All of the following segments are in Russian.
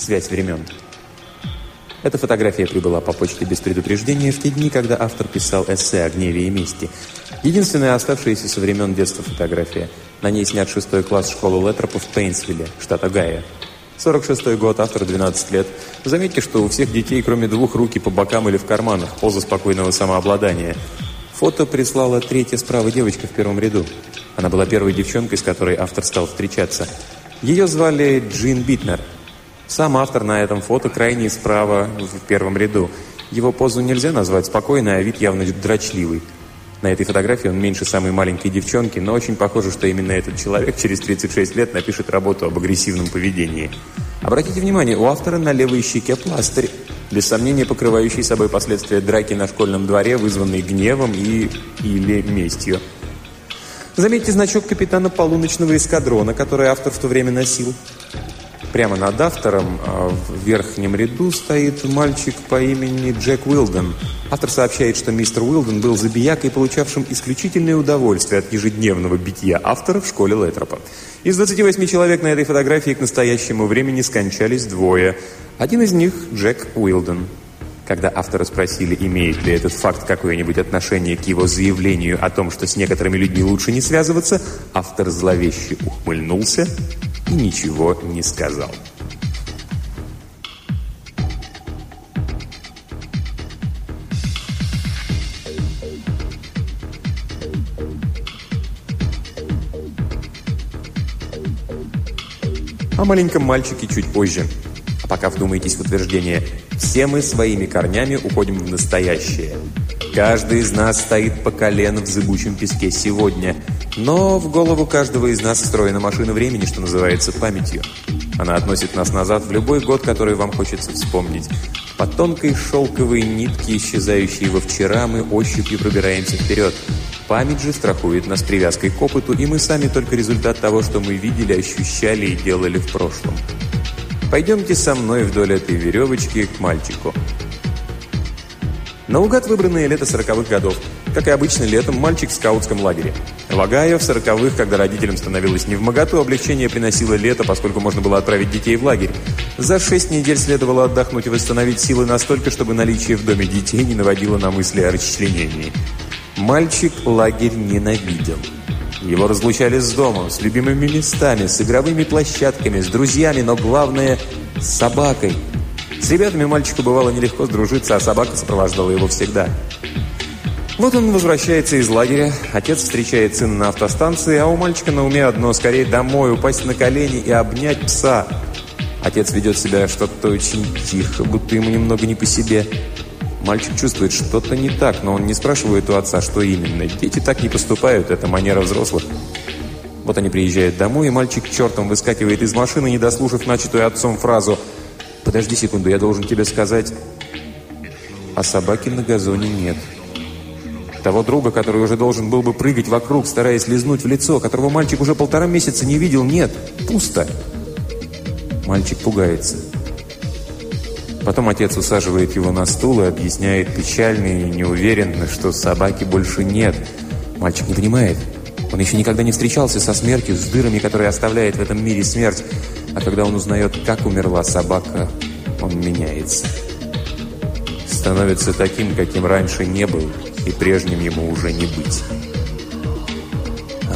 Связь времен. Эта фотография прибыла по почте без предупреждения в те дни, когда автор писал эссе о гневе и мести. Единственная оставшаяся со времен детства фотография. На ней снят шестой класс школы Летропа в Пейнсвилле, штат Огайо. 46 год, автор 12 лет. Заметьте, что у всех детей, кроме двух, руки по бокам или в карманах, поза спокойного самообладания. Фото прислала третья справа девочка в первом ряду. Она была первой девчонкой, с которой автор стал встречаться. Ее звали Джин Битнер. Сам автор на этом фото крайне справа в первом ряду. Его позу нельзя назвать спокойной, а вид явно дрочливый. На этой фотографии он меньше самой маленькой девчонки, но очень похоже, что именно этот человек через 36 лет напишет работу об агрессивном поведении. Обратите внимание, у автора на левой щеке пластырь, без сомнения покрывающий собой последствия драки на школьном дворе, вызванной гневом и или местью. Заметьте значок капитана полуночного эскадрона, который автор в то время носил. Прямо над автором а, в верхнем ряду стоит мальчик по имени Джек Уилден. Автор сообщает, что мистер Уилден был забиякой, получавшим исключительное удовольствие от ежедневного битья автора в школе Летропа. Из 28 человек на этой фотографии к настоящему времени скончались двое. Один из них – Джек Уилден. Когда автора спросили, имеет ли этот факт какое-нибудь отношение к его заявлению о том, что с некоторыми людьми лучше не связываться, автор зловеще ухмыльнулся и ничего не сказал. О маленьком мальчике чуть позже. А пока вдумайтесь в утверждение. Все мы своими корнями уходим в настоящее. Каждый из нас стоит по колено в зыбучем песке сегодня. Но в голову каждого из нас встроена машина времени, что называется памятью. Она относит нас назад в любой год, который вам хочется вспомнить. По тонкой шелковой нитке, исчезающей во вчера, мы ощупью пробираемся вперед. Память же страхует нас привязкой к опыту, и мы сами только результат того, что мы видели, ощущали и делали в прошлом. Пойдемте со мной вдоль этой веревочки к мальчику. Наугад выбранное лето сороковых годов. Как и обычно летом, мальчик в скаутском лагере. В Огайо в сороковых, когда родителям становилось не в моготу, облегчение приносило лето, поскольку можно было отправить детей в лагерь. За шесть недель следовало отдохнуть и восстановить силы настолько, чтобы наличие в доме детей не наводило на мысли о расчленении. Мальчик лагерь ненавидел. Его разлучали с домом, с любимыми местами, с игровыми площадками, с друзьями, но главное – с собакой – с ребятами мальчику бывало нелегко сдружиться, а собака сопровождала его всегда. Вот он возвращается из лагеря, отец встречает сына на автостанции, а у мальчика на уме одно – скорее домой, упасть на колени и обнять пса. Отец ведет себя что-то очень тихо, будто ему немного не по себе. Мальчик чувствует, что-то не так, но он не спрашивает у отца, что именно. Дети так не поступают, это манера взрослых. Вот они приезжают домой, и мальчик чертом выскакивает из машины, не дослушав начатую отцом фразу – Подожди секунду, я должен тебе сказать... А собаки на газоне нет. Того друга, который уже должен был бы прыгать вокруг, стараясь лизнуть в лицо, которого мальчик уже полтора месяца не видел, нет. Пусто. Мальчик пугается. Потом отец усаживает его на стул и объясняет печально и неуверенно, что собаки больше нет. Мальчик не понимает. Он еще никогда не встречался со смертью, с дырами, которые оставляет в этом мире смерть. А когда он узнает, как умерла собака, он меняется. Становится таким, каким раньше не был, и прежним ему уже не быть.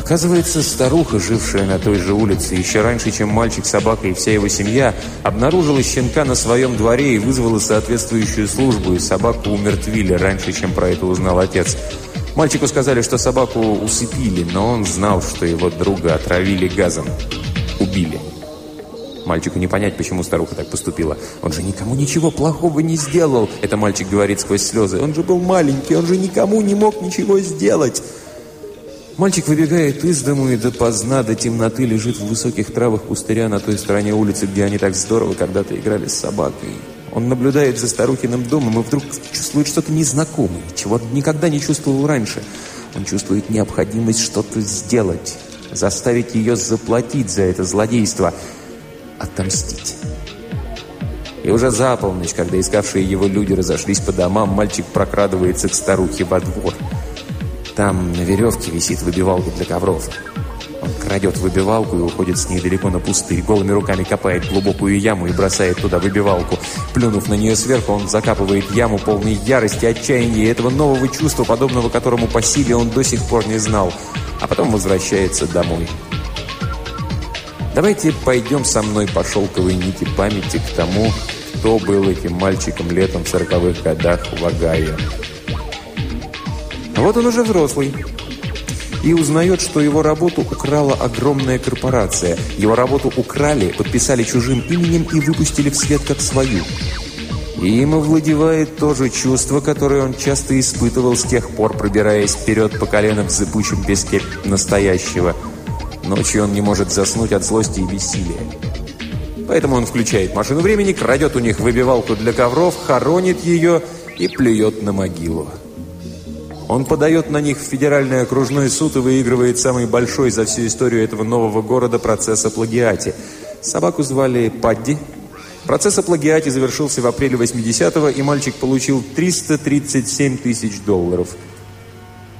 Оказывается, старуха, жившая на той же улице, еще раньше, чем мальчик, собака и вся его семья, обнаружила щенка на своем дворе и вызвала соответствующую службу, и собаку умертвили раньше, чем про это узнал отец. Мальчику сказали, что собаку усыпили, но он знал, что его друга отравили газом. Убили. Мальчику не понять, почему старуха так поступила. Он же никому ничего плохого не сделал. Это мальчик говорит сквозь слезы. Он же был маленький, он же никому не мог ничего сделать. Мальчик выбегает из дому и допоздна, до темноты лежит в высоких травах пустыря на той стороне улицы, где они так здорово когда-то играли с собакой. Он наблюдает за старухиным домом и вдруг чувствует что-то незнакомое, чего никогда не чувствовал раньше. Он чувствует необходимость что-то сделать, заставить ее заплатить за это злодейство – отомстить. И уже за полночь, когда искавшие его люди разошлись по домам, мальчик прокрадывается к старухе во двор. Там на веревке висит выбивалка для ковров. Он крадет выбивалку и уходит с ней далеко на пустырь. Голыми руками копает глубокую яму и бросает туда выбивалку. Плюнув на нее сверху, он закапывает яму полной ярости, отчаяния и этого нового чувства, подобного которому по силе он до сих пор не знал. А потом возвращается домой. Давайте пойдем со мной по шелковой нити памяти к тому, кто был этим мальчиком летом в сороковых годах в Огайо. Вот он уже взрослый и узнает, что его работу украла огромная корпорация. Его работу украли, подписали чужим именем и выпустили в свет как свою. И им овладевает то же чувство, которое он часто испытывал с тех пор, пробираясь вперед по колено в зыбучем песке настоящего. Ночью он не может заснуть от злости и бессилия. Поэтому он включает машину времени, крадет у них выбивалку для ковров, хоронит ее и плюет на могилу. Он подает на них в Федеральный окружной суд и выигрывает самый большой за всю историю этого нового города процесс о плагиате. Собаку звали Падди. Процесс о плагиате завершился в апреле 80-го, и мальчик получил 337 тысяч долларов.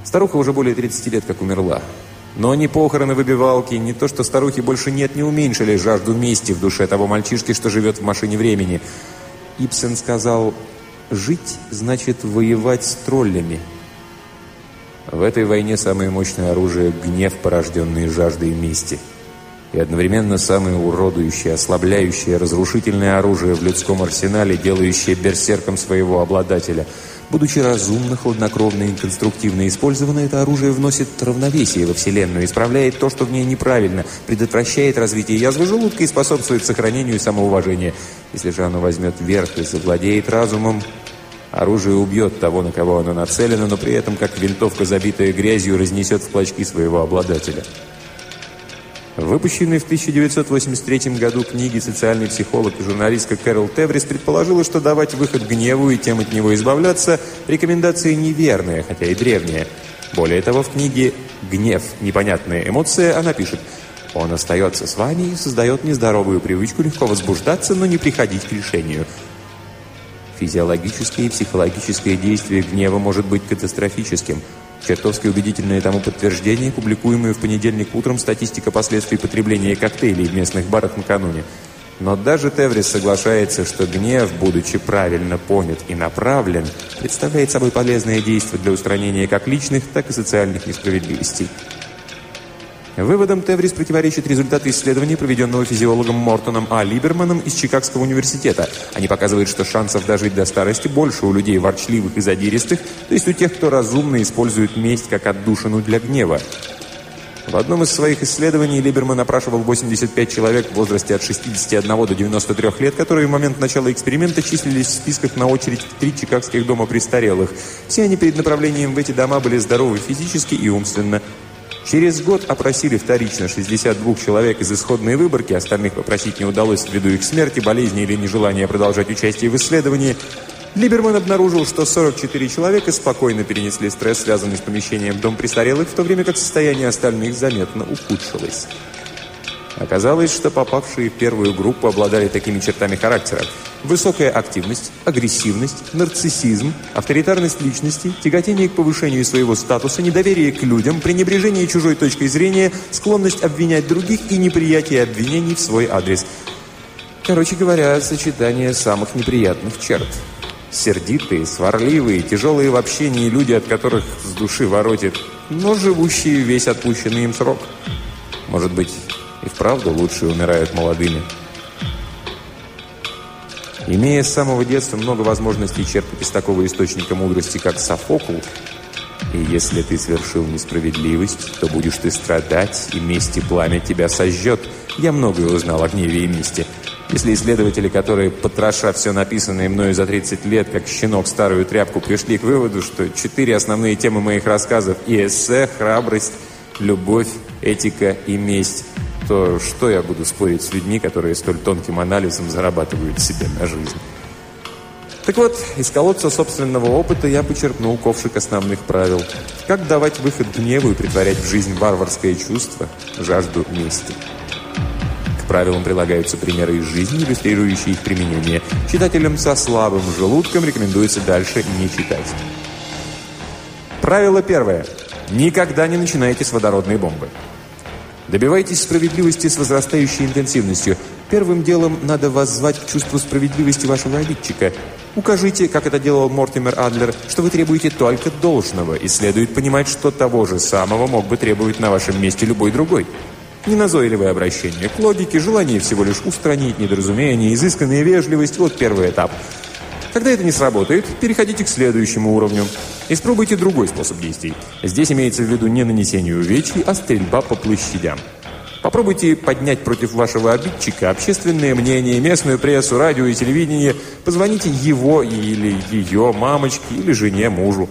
Старуха уже более 30 лет как умерла. Но ни похороны выбивалки, ни то, что старухи больше нет, не уменьшили жажду мести в душе того мальчишки, что живет в машине времени. Ипсен сказал, «Жить значит воевать с троллями». В этой войне самое мощное оружие – гнев, порожденный жаждой мести. И одновременно самое уродующее, ослабляющее, разрушительное оружие в людском арсенале, делающее берсерком своего обладателя. Будучи разумно, хладнокровно и конструктивно использовано, это оружие вносит равновесие во Вселенную, исправляет то, что в ней неправильно, предотвращает развитие язвы желудка и способствует сохранению самоуважения. Если же оно возьмет верх и завладеет разумом, Оружие убьет того, на кого оно нацелено, но при этом, как винтовка, забитая грязью, разнесет в клочки своего обладателя. Выпущенной в 1983 году книги социальный психолог и журналистка Кэрол Теврис предположила, что давать выход гневу и тем от него избавляться – рекомендация неверная, хотя и древняя. Более того, в книге «Гнев. Непонятная эмоция» она пишет «Он остается с вами и создает нездоровую привычку легко возбуждаться, но не приходить к решению». Физиологическое и психологическое действие гнева может быть катастрофическим. Чертовски убедительное тому подтверждение, публикуемое в понедельник утром статистика последствий потребления коктейлей в местных барах накануне. Но даже Теврис соглашается, что гнев, будучи правильно понят и направлен, представляет собой полезное действие для устранения как личных, так и социальных несправедливостей. Выводом Теврис противоречит результаты исследования, проведенного физиологом Мортоном А. Либерманом из Чикагского университета. Они показывают, что шансов дожить до старости больше у людей ворчливых и задиристых, то есть у тех, кто разумно использует месть как отдушину для гнева. В одном из своих исследований Либерман опрашивал 85 человек в возрасте от 61 до 93 лет, которые в момент начала эксперимента числились в списках на очередь в три чикагских дома престарелых. Все они перед направлением в эти дома были здоровы физически и умственно. Через год опросили вторично 62 человек из исходной выборки, остальных попросить не удалось ввиду их смерти, болезни или нежелания продолжать участие в исследовании. Либерман обнаружил, что 44 человека спокойно перенесли стресс, связанный с помещением в дом престарелых, в то время как состояние остальных заметно ухудшилось. Оказалось, что попавшие в первую группу обладали такими чертами характера. Высокая активность, агрессивность, нарциссизм, авторитарность личности, тяготение к повышению своего статуса, недоверие к людям, пренебрежение чужой точкой зрения, склонность обвинять других и неприятие обвинений в свой адрес. Короче говоря, сочетание самых неприятных черт. Сердитые, сварливые, тяжелые в общении люди, от которых с души воротит, но живущие весь отпущенный им срок. Может быть, и вправду лучшие умирают молодыми. Имея с самого детства много возможностей черпать из такого источника мудрости, как Софокл, и если ты свершил несправедливость, то будешь ты страдать, и месть и пламя тебя сожжет. Я многое узнал о гневе и мести. Если исследователи, которые, потроша все написанное мною за 30 лет, как щенок старую тряпку, пришли к выводу, что четыре основные темы моих рассказов – и эссе, храбрость, любовь, этика и месть – то что я буду спорить с людьми, которые столь тонким анализом зарабатывают себе на жизнь? Так вот, из колодца собственного опыта я почерпнул ковшик основных правил. Как давать выход гневу и притворять в жизнь варварское чувство, жажду мести. К правилам прилагаются примеры из жизни, иллюстрирующие их применение. Читателям со слабым желудком рекомендуется дальше не читать. Правило первое. Никогда не начинайте с водородной бомбы. Добивайтесь справедливости с возрастающей интенсивностью. Первым делом надо воззвать к чувству справедливости вашего обидчика. Укажите, как это делал Мортимер Адлер, что вы требуете только должного, и следует понимать, что того же самого мог бы требовать на вашем месте любой другой. Неназойливое обращение к логике, желание всего лишь устранить недоразумение, изысканная вежливость – вот первый этап. Когда это не сработает, переходите к следующему уровню. Испробуйте другой способ действий. Здесь имеется в виду не нанесение увечий, а стрельба по площадям. Попробуйте поднять против вашего обидчика общественное мнение, местную прессу, радио и телевидение. Позвоните его или ее мамочке или жене, мужу.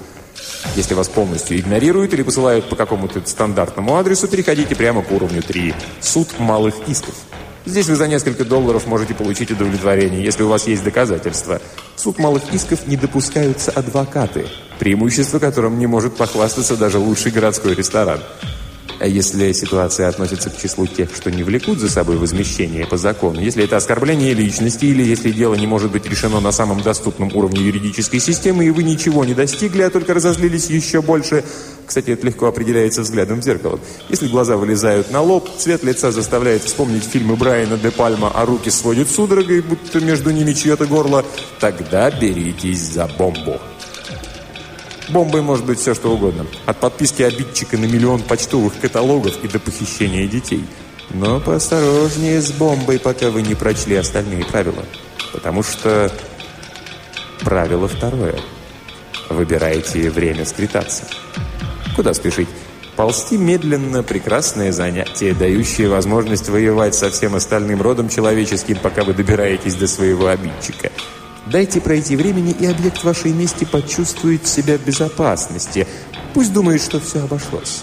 Если вас полностью игнорируют или посылают по какому-то стандартному адресу, переходите прямо к уровню 3. Суд малых исков. Здесь вы за несколько долларов можете получить удовлетворение, если у вас есть доказательства. В суд малых исков не допускаются адвокаты, преимущество которым не может похвастаться даже лучший городской ресторан. А если ситуация относится к числу тех, что не влекут за собой возмещение по закону, если это оскорбление личности или если дело не может быть решено на самом доступном уровне юридической системы, и вы ничего не достигли, а только разозлились еще больше, кстати, это легко определяется взглядом в зеркало. Если глаза вылезают на лоб, цвет лица заставляет вспомнить фильмы Брайана де Пальма, а руки сводят судорогой, будто между ними чье-то горло, тогда беритесь за бомбу. Бомбой может быть все, что угодно. От подписки обидчика на миллион почтовых каталогов и до похищения детей. Но поосторожнее с бомбой, пока вы не прочли остальные правила. Потому что правило второе. Выбирайте время скритаться. Куда спешить? Ползти медленно – прекрасное занятие, дающее возможность воевать со всем остальным родом человеческим, пока вы добираетесь до своего обидчика – Дайте пройти времени, и объект вашей мести почувствует себя в безопасности. Пусть думает, что все обошлось.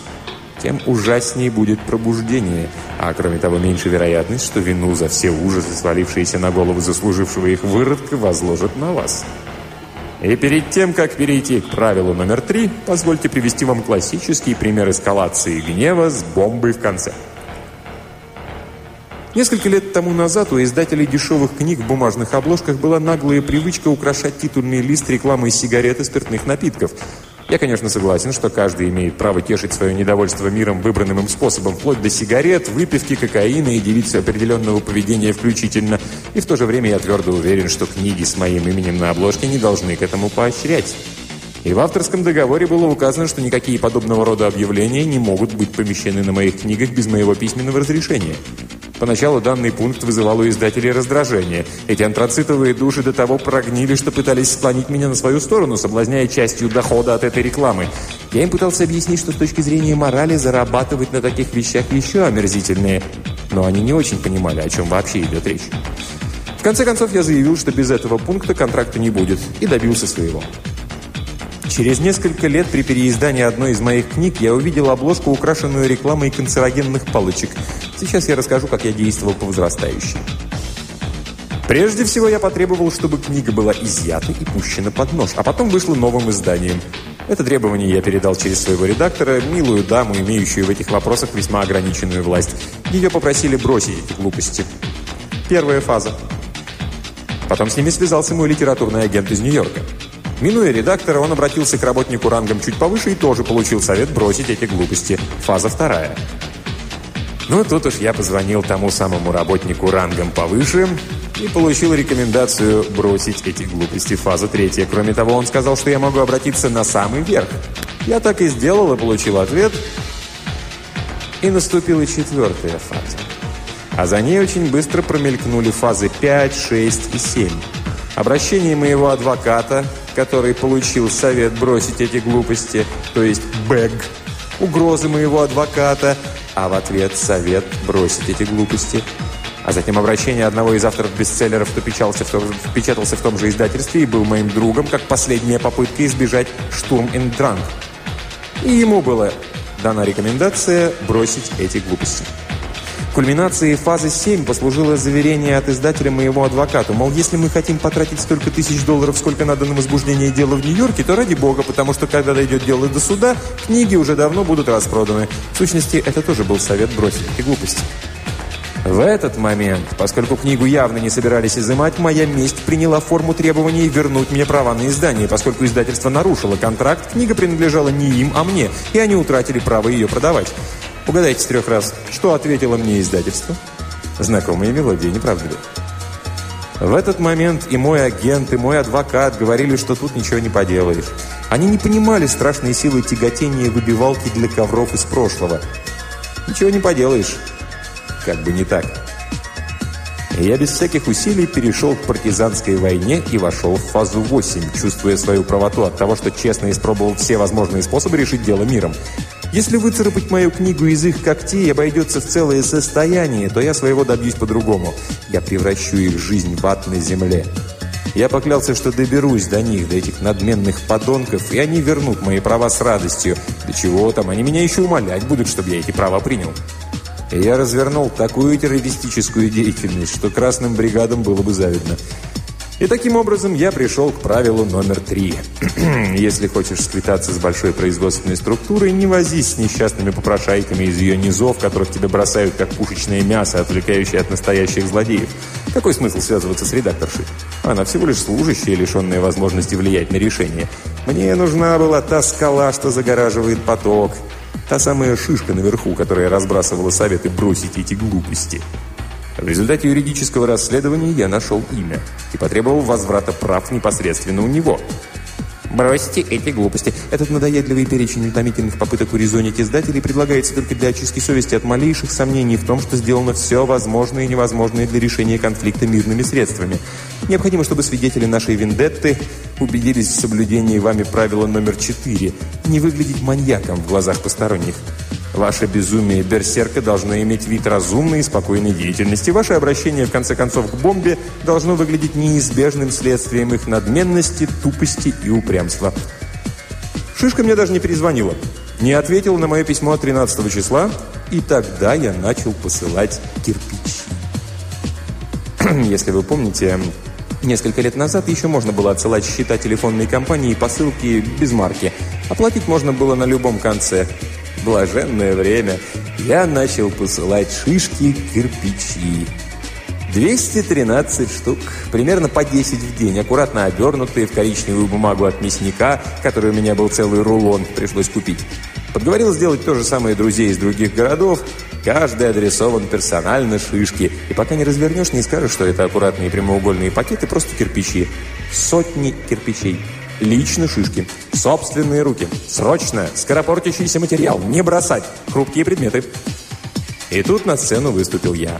Тем ужаснее будет пробуждение, а кроме того меньше вероятность, что вину за все ужасы, свалившиеся на голову заслужившего их выродка, возложат на вас. И перед тем, как перейти к правилу номер три, позвольте привести вам классический пример эскалации гнева с бомбой в конце. Несколько лет тому назад у издателей дешевых книг в бумажных обложках была наглая привычка украшать титульный лист рекламой сигарет и спиртных напитков. Я, конечно, согласен, что каждый имеет право тешить свое недовольство миром выбранным им способом, вплоть до сигарет, выпивки, кокаина и девицы определенного поведения включительно. И в то же время я твердо уверен, что книги с моим именем на обложке не должны к этому поощрять. И в авторском договоре было указано, что никакие подобного рода объявления не могут быть помещены на моих книгах без моего письменного разрешения. Поначалу данный пункт вызывал у издателей раздражение. Эти антрацитовые души до того прогнили, что пытались склонить меня на свою сторону, соблазняя частью дохода от этой рекламы. Я им пытался объяснить, что с точки зрения морали зарабатывать на таких вещах еще омерзительнее. Но они не очень понимали, о чем вообще идет речь. В конце концов, я заявил, что без этого пункта контракта не будет, и добился своего. Через несколько лет при переиздании одной из моих книг я увидел обложку, украшенную рекламой канцерогенных палочек. Сейчас я расскажу, как я действовал по возрастающей. Прежде всего я потребовал, чтобы книга была изъята и пущена под нож, а потом вышла новым изданием. Это требование я передал через своего редактора, милую даму, имеющую в этих вопросах весьма ограниченную власть. Ее попросили бросить эти глупости. Первая фаза. Потом с ними связался мой литературный агент из Нью-Йорка. Минуя редактора, он обратился к работнику рангом чуть повыше и тоже получил совет бросить эти глупости. Фаза вторая. Ну, тут уж я позвонил тому самому работнику рангом повыше и получил рекомендацию бросить эти глупости. Фаза третья. Кроме того, он сказал, что я могу обратиться на самый верх. Я так и сделал и получил ответ. И наступила четвертая фаза. А за ней очень быстро промелькнули фазы 5, 6 и 7. Обращение моего адвоката, который получил совет бросить эти глупости, то есть бэг, угрозы моего адвоката, а в ответ совет бросить эти глупости. А затем обращение одного из авторов бестселлеров, кто печатался в том, впечатался в том же издательстве и был моим другом, как последняя попытка избежать штурм and drunk. И ему была дана рекомендация бросить эти глупости. Кульминацией фазы 7 послужило заверение от издателя моего адвоката. Мол, если мы хотим потратить столько тысяч долларов, сколько надо на возбуждение дела в Нью-Йорке, то ради бога, потому что когда дойдет дело до суда, книги уже давно будут распроданы. В сущности, это тоже был совет бросить эти глупости. В этот момент, поскольку книгу явно не собирались изымать, моя месть приняла форму требований вернуть мне права на издание. Поскольку издательство нарушило контракт, книга принадлежала не им, а мне, и они утратили право ее продавать. Угадайте трех раз, что ответило мне издательство? Знакомые мелодии, не правда ли? В этот момент и мой агент, и мой адвокат говорили, что тут ничего не поделаешь. Они не понимали страшной силы тяготения выбивалки для ковров из прошлого. Ничего не поделаешь. Как бы не так. И я без всяких усилий перешел к партизанской войне и вошел в фазу 8, чувствуя свою правоту от того, что честно испробовал все возможные способы решить дело миром. Если выцарапать мою книгу из их когтей обойдется в целое состояние, то я своего добьюсь по-другому. Я превращу их жизнь в ад на земле. Я поклялся, что доберусь до них, до этих надменных подонков, и они вернут мои права с радостью. До чего там, они меня еще умолять будут, чтобы я эти права принял. И я развернул такую террористическую деятельность, что красным бригадам было бы завидно. И таким образом я пришел к правилу номер три. Если хочешь сквитаться с большой производственной структурой, не возись с несчастными попрошайками из ее низов, которых тебе бросают как пушечное мясо, отвлекающее от настоящих злодеев. Какой смысл связываться с редакторшей? Она всего лишь служащая, лишенная возможности влиять на решение. Мне нужна была та скала, что загораживает поток. Та самая шишка наверху, которая разбрасывала советы бросить эти глупости. В результате юридического расследования я нашел имя и потребовал возврата прав непосредственно у него. Бросьте эти глупости. Этот надоедливый перечень утомительных попыток урезонить издателей предлагается только для очистки совести от малейших сомнений в том, что сделано все возможное и невозможное для решения конфликта мирными средствами. Необходимо, чтобы свидетели нашей вендетты убедились в соблюдении вами правила номер 4 – не выглядеть маньяком в глазах посторонних. Ваше безумие берсерка должно иметь вид разумной и спокойной деятельности. Ваше обращение, в конце концов, к бомбе должно выглядеть неизбежным следствием их надменности, тупости и упрямства. Шишка мне даже не перезвонила. Не ответила на мое письмо 13 числа, и тогда я начал посылать кирпичи. Если вы помните, несколько лет назад еще можно было отсылать счета телефонной компании и посылки без марки. Оплатить можно было на любом конце – блаженное время, я начал посылать шишки кирпичи. 213 штук, примерно по 10 в день, аккуратно обернутые в коричневую бумагу от мясника, который у меня был целый рулон, пришлось купить. Подговорил сделать то же самое друзей из других городов. Каждый адресован персонально шишки. И пока не развернешь, не скажешь, что это аккуратные прямоугольные пакеты, просто кирпичи. Сотни кирпичей. Лично шишки. Собственные руки. Срочно. Скоропортящийся материал. Не бросать. Хрупкие предметы. И тут на сцену выступил я.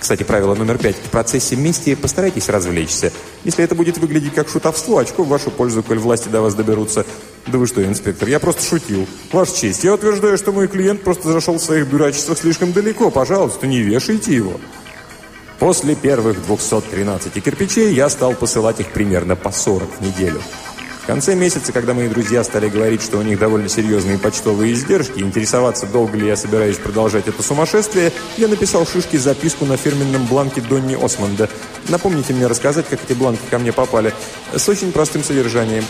Кстати, правило номер пять. В процессе мести постарайтесь развлечься. Если это будет выглядеть как шутовство, очко в вашу пользу, коль власти до вас доберутся. Да вы что, инспектор, я просто шутил. Ваша честь, я утверждаю, что мой клиент просто зашел в своих дурачествах слишком далеко. Пожалуйста, не вешайте его. После первых 213 кирпичей я стал посылать их примерно по 40 в неделю. Конце месяца, когда мои друзья стали говорить, что у них довольно серьезные почтовые издержки, интересоваться, долго ли я собираюсь продолжать это сумасшествие, я написал Шишке записку на фирменном бланке Донни Осмонда. Напомните мне рассказать, как эти бланки ко мне попали. С очень простым содержанием.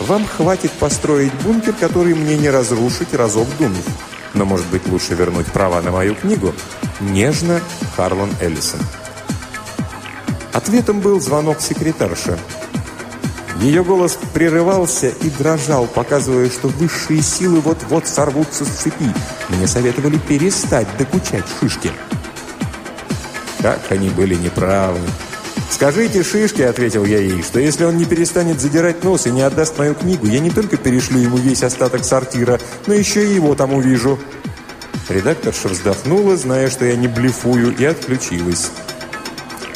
Вам хватит построить бункер, который мне не разрушить, разок думав. Но, может быть, лучше вернуть права на мою книгу? Нежно, Харлан Эллисон. Ответом был звонок секретарши. Ее голос прерывался и дрожал, показывая, что высшие силы вот-вот сорвутся с цепи. Мне советовали перестать докучать шишки. Как они были неправы. «Скажите Шишке», — ответил я ей, «что если он не перестанет задирать нос и не отдаст мою книгу, я не только перешлю ему весь остаток сортира, но еще и его там увижу». Редакторша вздохнула, зная, что я не блефую, и отключилась.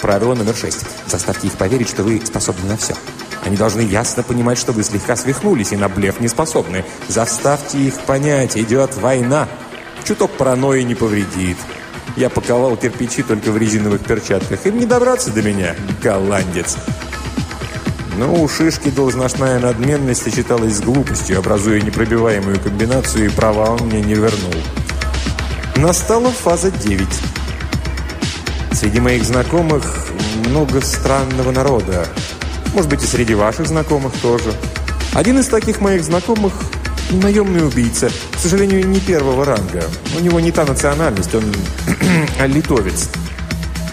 Правило номер шесть. Заставьте их поверить, что вы способны на все. Они должны ясно понимать, что вы слегка свихнулись и на блеф не способны. Заставьте их понять, идет война. Чуток паранойи не повредит. Я паковал кирпичи только в резиновых перчатках. Им не добраться до меня, голландец. Но у шишки должностная надменность сочеталась с глупостью, образуя непробиваемую комбинацию, и права он мне не вернул. Настала фаза 9. Среди моих знакомых много странного народа. Может быть, и среди ваших знакомых тоже. Один из таких моих знакомых – наемный убийца. К сожалению, не первого ранга. У него не та национальность, он литовец.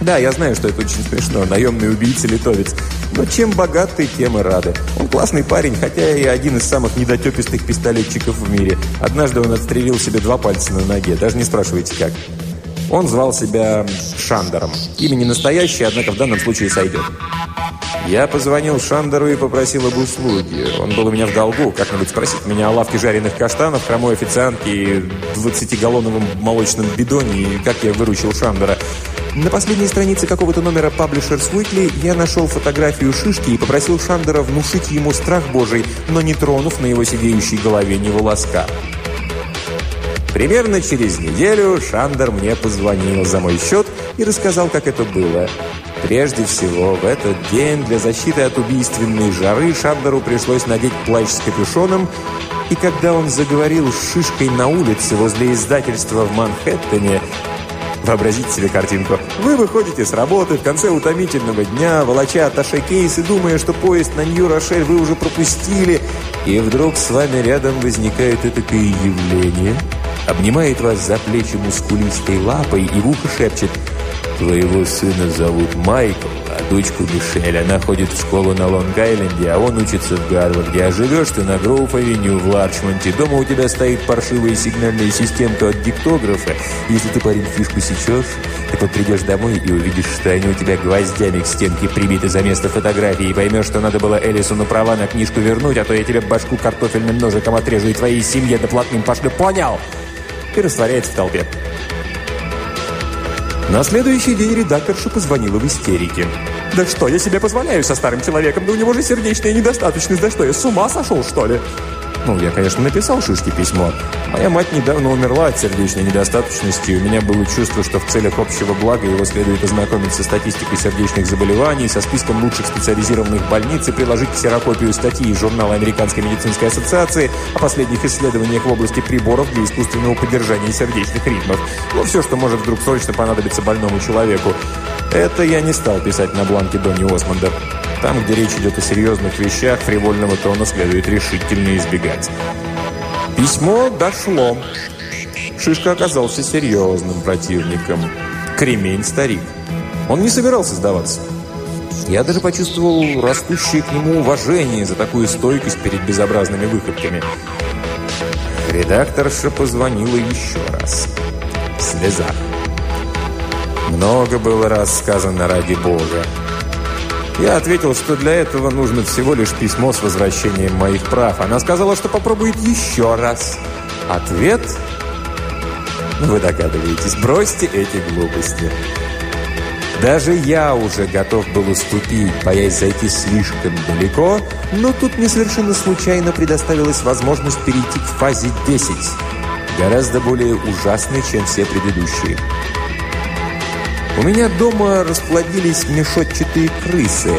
Да, я знаю, что это очень смешно. Наемный убийца-литовец. Но чем богатый, тем и рады. Он классный парень, хотя и один из самых недотепистых пистолетчиков в мире. Однажды он отстрелил себе два пальца на ноге. Даже не спрашивайте, как. Он звал себя Шандером. Имя не настоящее, однако в данном случае сойдет. Я позвонил Шандеру и попросил об услуге. Он был у меня в долгу, как-нибудь спросить меня о лавке жареных каштанов, хромой официантке и 20-галлоновом молочном бидоне, и как я выручил Шандера. На последней странице какого-то номера Publishers Weekly я нашел фотографию шишки и попросил Шандера внушить ему страх божий, но не тронув на его сидеющей голове ни волоска. Примерно через неделю Шандер мне позвонил за мой счет и рассказал, как это было. Прежде всего, в этот день для защиты от убийственной жары Шандеру пришлось надеть плащ с капюшоном, и когда он заговорил с шишкой на улице возле издательства в Манхэттене, Вообразите себе картинку. Вы выходите с работы в конце утомительного дня, волоча атташе кейс и думая, что поезд на Нью-Рошель вы уже пропустили, и вдруг с вами рядом возникает этакое явление, обнимает вас за плечи мускулистой лапой и в ухо шепчет «Твоего сына зовут Майкл, а дочку Мишель. Она ходит в школу на Лонг-Айленде, а он учится в Гарварде. А живешь ты на Гроув-авеню в Ларчмонте. Дома у тебя стоит паршивая сигнальная системка от диктографа. Если ты, парень, фишку сечешь, так вот придешь домой и увидишь, что они у тебя гвоздями к стенке прибиты за место фотографии, и поймешь, что надо было Элисону права на книжку вернуть, а то я тебе башку картофельным ножиком отрежу и твоей семье доплатным пошлю. Понял? И растворяется в толпе. На следующий день редакторша позвонила в истерике. «Да что я себе позволяю со старым человеком? Да у него же сердечная недостаточность. Да что, я с ума сошел, что ли?» Ну, я, конечно, написал Шишке письмо. Моя мать недавно умерла от сердечной недостаточности, и у меня было чувство, что в целях общего блага его следует ознакомить со статистикой сердечных заболеваний, со списком лучших специализированных больниц и приложить ксерокопию статьи из журнала Американской медицинской ассоциации о последних исследованиях в области приборов для искусственного поддержания сердечных ритмов. Ну, все, что может вдруг срочно понадобиться больному человеку. Это я не стал писать на бланке Донни Осмонда. Там, где речь идет о серьезных вещах, фривольного тона следует решительно избегать. Письмо дошло. Шишка оказался серьезным противником. Кремень-старик. Он не собирался сдаваться. Я даже почувствовал растущее к нему уважение за такую стойкость перед безобразными выходками. Редакторша позвонила еще раз. В слезах. Много было раз сказано ради Бога. Я ответил, что для этого нужно всего лишь письмо с возвращением моих прав. Она сказала, что попробует еще раз. Ответ? Вы догадываетесь, бросьте эти глупости. Даже я уже готов был уступить, боясь зайти слишком далеко, но тут мне совершенно случайно предоставилась возможность перейти к фазе 10, гораздо более ужасной, чем все предыдущие. У меня дома расплодились мешотчатые крысы.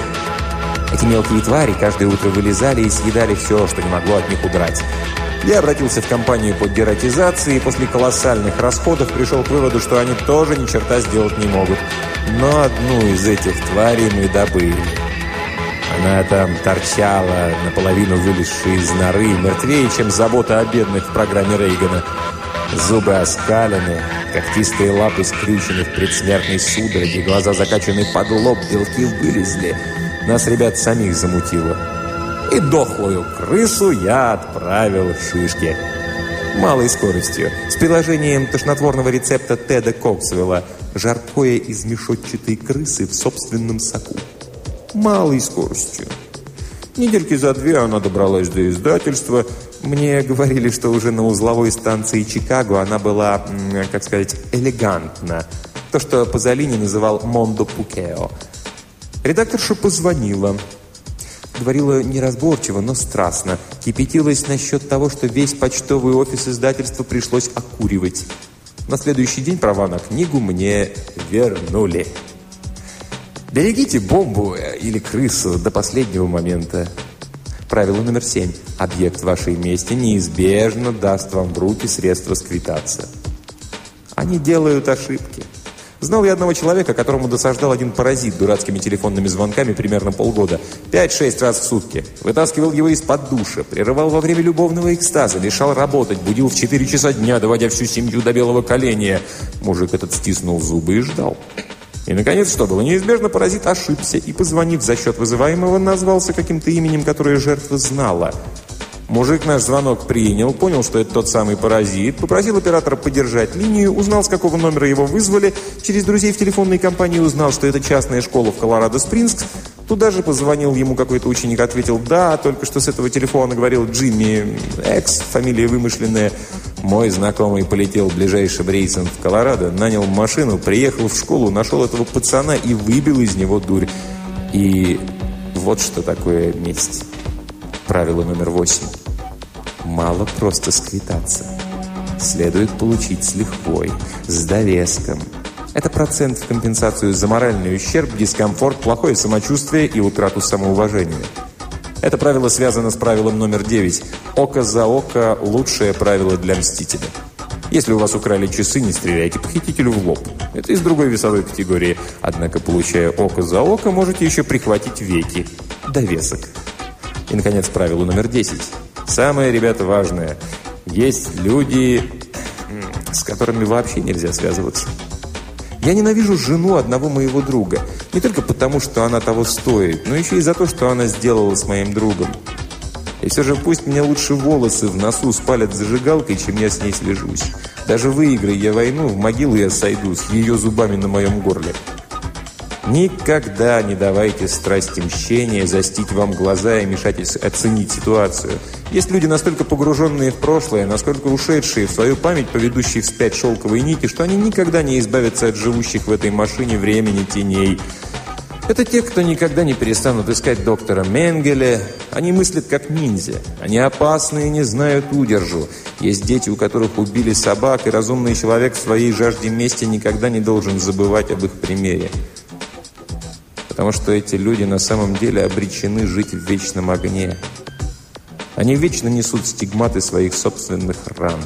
Эти мелкие твари каждое утро вылезали и съедали все, что не могло от них удрать. Я обратился в компанию по дератизации и после колоссальных расходов пришел к выводу, что они тоже ни черта сделать не могут. Но одну из этих тварей мы добыли. Она там торчала, наполовину вылезшая из норы, мертвее, чем забота о бедных в программе Рейгана. Зубы оскалены, когтистые лапы скрючены в предсмертной судороге, глаза закачаны под лоб, белки вылезли. Нас, ребят, самих замутило. И дохлую крысу я отправил в шишки. Малой скоростью, с приложением тошнотворного рецепта Теда Коксвелла «Жаркое из мешотчатой крысы в собственном соку». Малой скоростью. Недельки за две она добралась до издательства – мне говорили, что уже на узловой станции Чикаго она была, как сказать, элегантна. То, что Пазолини называл «мондо пукео». Редакторша позвонила. Говорила неразборчиво, но страстно. Кипятилась насчет того, что весь почтовый офис издательства пришлось окуривать. На следующий день права на книгу мне вернули. Берегите бомбу э, или крысу до последнего момента. Правило номер семь. Объект вашей мести неизбежно даст вам в руки средства сквитаться. Они делают ошибки. Знал я одного человека, которому досаждал один паразит дурацкими телефонными звонками примерно полгода. Пять-шесть раз в сутки. Вытаскивал его из-под душа, прерывал во время любовного экстаза, мешал работать, будил в четыре часа дня, доводя всю семью до белого коленя. Мужик этот стиснул зубы и ждал. И, наконец, что было неизбежно, паразит ошибся и, позвонив за счет вызываемого, назвался каким-то именем, которое жертва знала. Мужик наш звонок принял, понял, что это тот самый паразит, попросил оператора поддержать линию, узнал, с какого номера его вызвали, через друзей в телефонной компании узнал, что это частная школа в Колорадо-Спрингс, Туда же позвонил ему какой-то ученик, ответил «Да, только что с этого телефона говорил Джимми Экс, фамилия вымышленная». Мой знакомый полетел ближайшим рейсом в Колорадо, нанял машину, приехал в школу, нашел этого пацана и выбил из него дурь. И вот что такое месть. Правило номер восемь. Мало просто сквитаться. Следует получить с лихвой, с довеском – это процент в компенсацию за моральный ущерб, дискомфорт, плохое самочувствие и утрату самоуважения. Это правило связано с правилом номер 9. Око за око – лучшее правило для мстителя. Если у вас украли часы, не стреляйте похитителю в лоб. Это из другой весовой категории. Однако, получая око за око, можете еще прихватить веки. Довесок. И, наконец, правило номер 10. Самое, ребята, важное. Есть люди, с которыми вообще нельзя связываться. Я ненавижу жену одного моего друга. Не только потому, что она того стоит, но еще и за то, что она сделала с моим другом. И все же пусть мне лучше волосы в носу спалят зажигалкой, чем я с ней слежусь. Даже выиграй я войну, в могилу я сойду с ее зубами на моем горле. Никогда не давайте страсти мщения застить вам глаза и мешать оценить ситуацию. Есть люди, настолько погруженные в прошлое, насколько ушедшие в свою память, поведущие вспять шелковые нити, что они никогда не избавятся от живущих в этой машине времени теней. Это те, кто никогда не перестанут искать доктора Менгеля. Они мыслят как ниндзя. Они опасны и не знают удержу. Есть дети, у которых убили собак, и разумный человек в своей жажде мести никогда не должен забывать об их примере потому что эти люди на самом деле обречены жить в вечном огне. Они вечно несут стигматы своих собственных ран.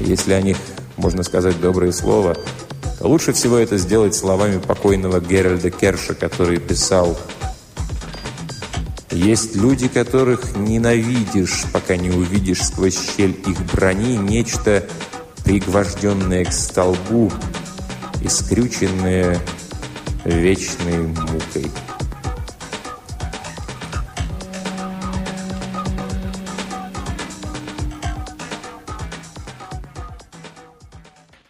И если о них можно сказать доброе слово, то лучше всего это сделать словами покойного Геральда Керша, который писал «Есть люди, которых ненавидишь, пока не увидишь сквозь щель их брони нечто, пригвожденное к столбу и скрюченное вечной мукой.